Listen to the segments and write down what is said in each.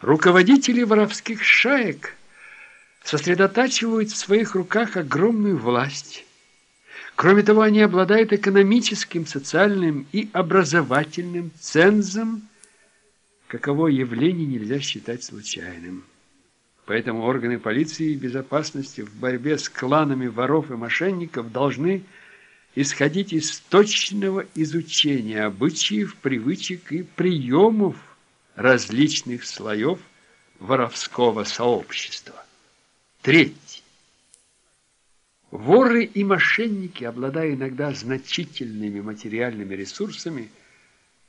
Руководители воровских шаек сосредотачивают в своих руках огромную власть. Кроме того, они обладают экономическим, социальным и образовательным цензом, каково явление нельзя считать случайным. Поэтому органы полиции и безопасности в борьбе с кланами воров и мошенников должны исходить из точного изучения обычаев, привычек и приемов различных слоев воровского сообщества. Третье. Воры и мошенники, обладая иногда значительными материальными ресурсами,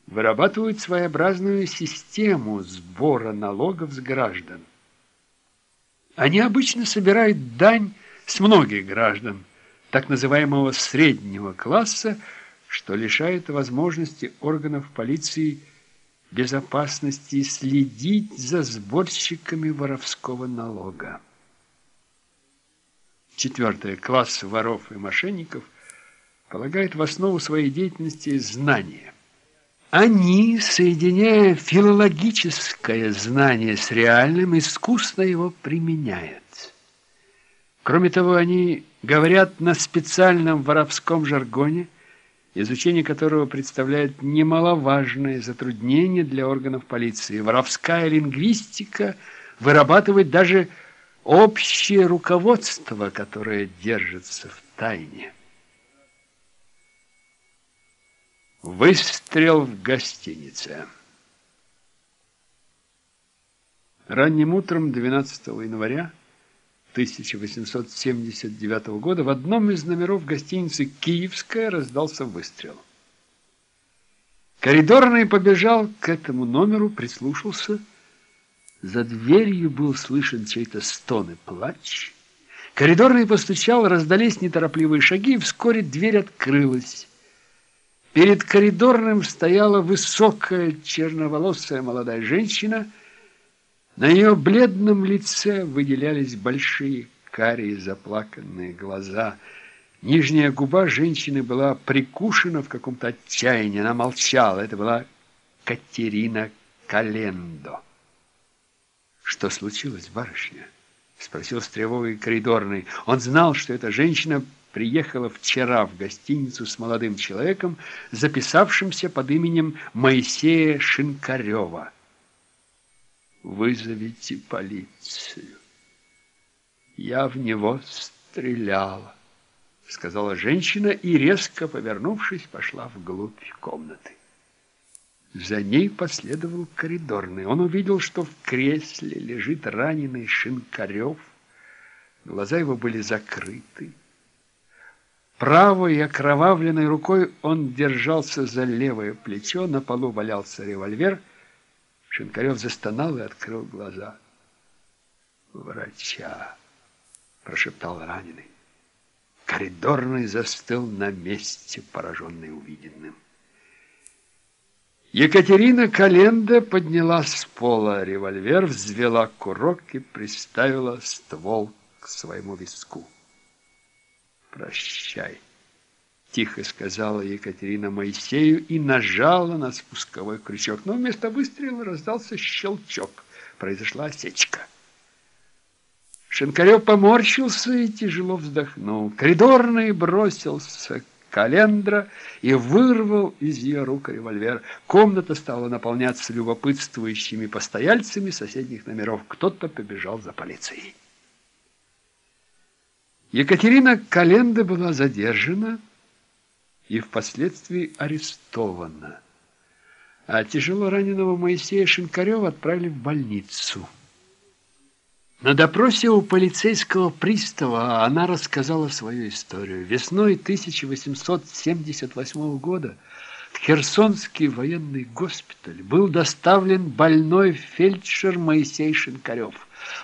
вырабатывают своеобразную систему сбора налогов с граждан. Они обычно собирают дань с многих граждан, так называемого среднего класса, что лишает возможности органов полиции безопасности следить за сборщиками воровского налога. Четвертое. Класс воров и мошенников полагает в основу своей деятельности знания. Они, соединяя филологическое знание с реальным, искусно его применяют. Кроме того, они говорят на специальном воровском жаргоне, изучение которого представляет немаловажное затруднение для органов полиции. Воровская лингвистика вырабатывает даже общее руководство, которое держится в тайне. Выстрел в гостинице. Ранним утром 12 января 1879 года в одном из номеров гостиницы «Киевская» раздался выстрел. Коридорный побежал к этому номеру, прислушался. За дверью был слышен чей-то стон и плач. Коридорный постучал, раздались неторопливые шаги, и вскоре дверь открылась. Перед коридорным стояла высокая черноволосая молодая женщина. На ее бледном лице выделялись большие карие заплаканные глаза. Нижняя губа женщины была прикушена в каком-то отчаянии. Она молчала. Это была Катерина Календо. «Что случилось, барышня?» — спросил с тревогой коридорный. Он знал, что эта женщина приехала вчера в гостиницу с молодым человеком, записавшимся под именем Моисея Шинкарева. «Вызовите полицию. Я в него стреляла», — сказала женщина и, резко повернувшись, пошла вглубь комнаты. За ней последовал коридорный. Он увидел, что в кресле лежит раненый Шинкарев. Глаза его были закрыты. Правой окровавленной рукой он держался за левое плечо, на полу валялся револьвер. Шинкарев застонал и открыл глаза. «Врача!» – прошептал раненый. Коридорный застыл на месте, пораженный увиденным. Екатерина Календа подняла с пола револьвер, взвела курок и приставила ствол к своему виску. «Прощай», — тихо сказала Екатерина Моисею и нажала на спусковой крючок. Но вместо выстрела раздался щелчок. Произошла осечка. Шинкарев поморщился и тяжело вздохнул. Коридорный бросился календра и вырвал из ее рук револьвер. Комната стала наполняться любопытствующими постояльцами соседних номеров. Кто-то побежал за полицией. Екатерина Календа была задержана и впоследствии арестована, а тяжело раненого Моисея Шинкарева отправили в больницу. На допросе у полицейского пристава она рассказала свою историю. Весной 1878 года в Херсонский военный госпиталь был доставлен больной фельдшер Моисей Шинкарев.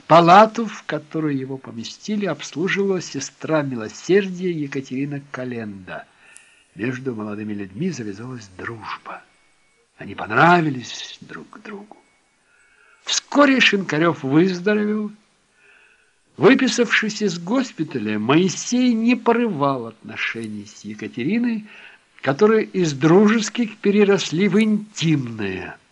Палату, в которую его поместили, обслуживала сестра милосердия Екатерина Календа. Между молодыми людьми завязалась дружба. Они понравились друг другу. Вскоре Шинкарев выздоровел Выписавшись из госпиталя, Моисей не порывал отношений с Екатериной, которые из дружеских переросли в интимные –